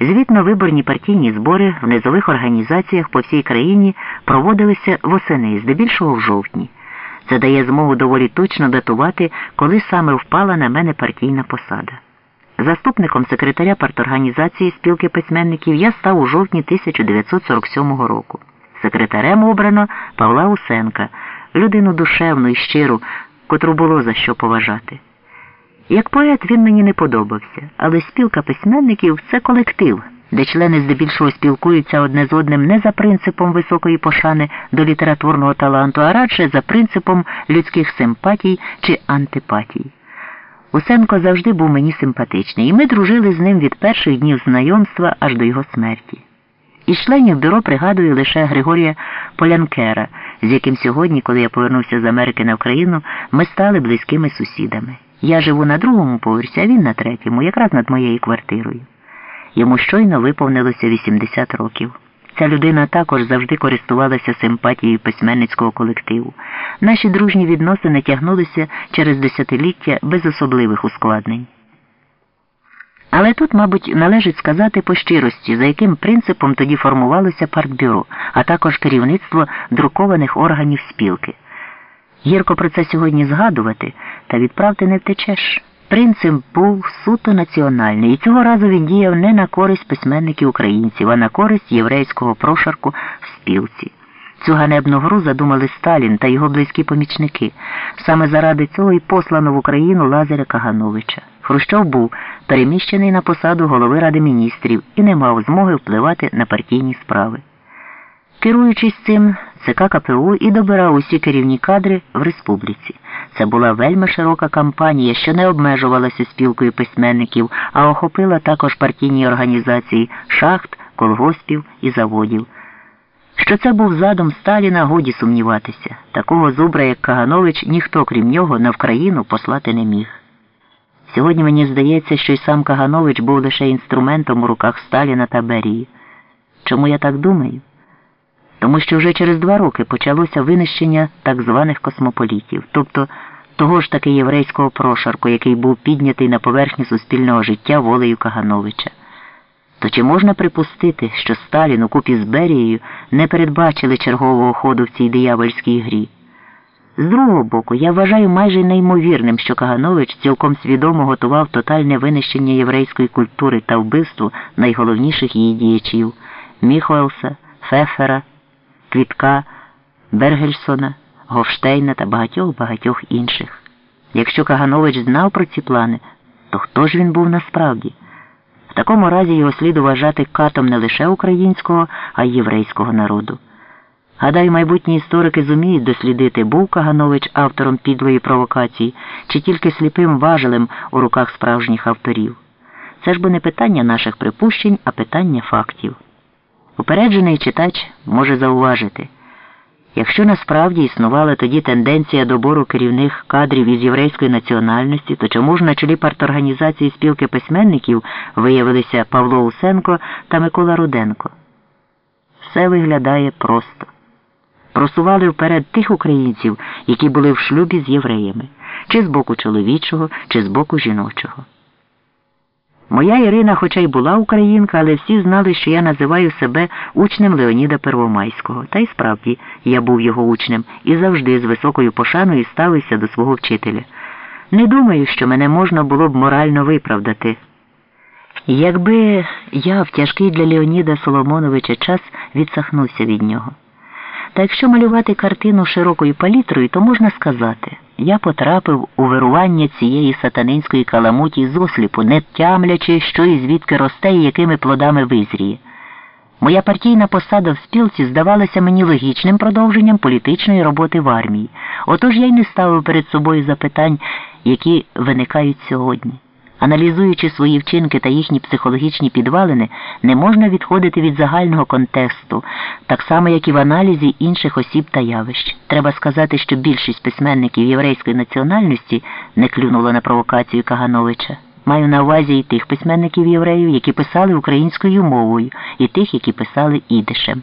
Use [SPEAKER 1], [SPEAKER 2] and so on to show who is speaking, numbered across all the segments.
[SPEAKER 1] Звітно-виборні партійні збори в низових організаціях по всій країні проводилися восени, здебільшого в жовтні. Це дає змогу доволі точно датувати, коли саме впала на мене партійна посада. Заступником секретаря парторганізації спілки письменників я став у жовтні 1947 року. Секретарем обрано Павла Усенка, людину душевну і щиру, котру було за що поважати. Як поет він мені не подобався, але спілка письменників це колектив, де члени здебільшого спілкуються одне з одним не за принципом високої пошани до літературного таланту, а радше за принципом людських симпатій чи антипатій. Усенко завжди був мені симпатичний, і ми дружили з ним від перших днів знайомства аж до його смерті. Із членів бюро пригадую лише Григорія Полянкера, з яким сьогодні, коли я повернувся з Америки на Україну, ми стали близькими сусідами. Я живу на другому поверсі, а він на третьому, якраз над моєю квартирою. Йому щойно виповнилося 80 років. Ця людина також завжди користувалася симпатією письменницького колективу. Наші дружні відносини тягнулися через десятиліття без особливих ускладнень. Але тут, мабуть, належить сказати по щирості, за яким принципом тоді формувалося партбюро, а також керівництво друкованих органів спілки. Гірко про це сьогодні згадувати, та відправти не втечеш. Принцип був суто національний, і цього разу він діяв не на користь письменників українців, а на користь єврейського прошарку в спілці. Цю ганебну гру задумали Сталін та його близькі помічники. Саме заради цього і послано в Україну Лазаря Кагановича. Хрущов був переміщений на посаду голови Ради міністрів і не мав змоги впливати на партійні справи. Керуючись цим, ЦК КПУ і добирав усі керівні кадри в республіці. Це була вельми широка кампанія, що не обмежувалася спілкою письменників, а охопила також партійні організації шахт, колгоспів і заводів. Що це був задум Сталіна, годі сумніватися. Такого зубра, як Каганович, ніхто, крім нього, на Вкраїну послати не міг. Сьогодні мені здається, що й сам Каганович був лише інструментом у руках Сталіна та Берії. Чому я так думаю? Тому що вже через два роки почалося винищення так званих космополітів, тобто того ж таки єврейського прошарку, який був піднятий на поверхню суспільного життя волею Кагановича. То чи можна припустити, що Сталін у купі з Берією не передбачили чергового ходу в цій диявольській грі? З другого боку, я вважаю майже неймовірним, що Каганович цілком свідомо готував тотальне винищення єврейської культури та вбивство найголовніших її діячів Міхоелса, Фефера, Квітка, Бергельсона, Говштейна та багатьох-багатьох інших. Якщо Каганович знав про ці плани, то хто ж він був насправді? В такому разі його слід вважати катом не лише українського, а й єврейського народу. Гадаю, майбутні історики зуміють дослідити, був Каганович автором підлої провокації чи тільки сліпим важелем у руках справжніх авторів. Це ж бо не питання наших припущень, а питання фактів. Упереджений читач може зауважити, якщо насправді існувала тоді тенденція добору керівних кадрів із єврейської національності, то чому ж на чолі парторганізації спілки письменників виявилися Павло Усенко та Микола Руденко? Все виглядає просто. Просували вперед тих українців, які були в шлюбі з євреями, чи з боку чоловічого, чи з боку жіночого. Моя Ірина, хоча й була українка, але всі знали, що я називаю себе учнем Леоніда Первомайського. Та й справді я був його учнем і завжди з високою пошаною ставився до свого вчителя. Не думаю, що мене можна було б морально виправдати. Якби я в тяжкий для Леоніда Соломоновича час відсахнувся від нього. Та якщо малювати картину широкою палітрою, то можна сказати, я потрапив у вирування цієї сатанинської каламуті зосліпу, не тямлячи, що і звідки росте і якими плодами визріє. Моя партійна посада в спілці здавалася мені логічним продовженням політичної роботи в армії. Отож я й не ставив перед собою запитань, які виникають сьогодні. Аналізуючи свої вчинки та їхні психологічні підвалини, не можна відходити від загального контексту, так само, як і в аналізі інших осіб та явищ. Треба сказати, що більшість письменників єврейської національності не клюнула на провокацію Кагановича. Маю на увазі і тих письменників євреїв, які писали українською мовою, і тих, які писали ідишем.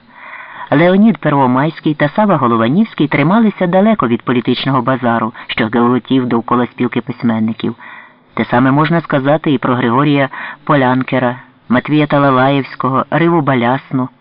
[SPEAKER 1] Леонід Первомайський та Сава Голованівський трималися далеко від політичного базару, що гелотів довкола спілки письменників. Те саме можна сказати і про Григорія Полянкера, Матвія Талалаєвського, Риву Балясну.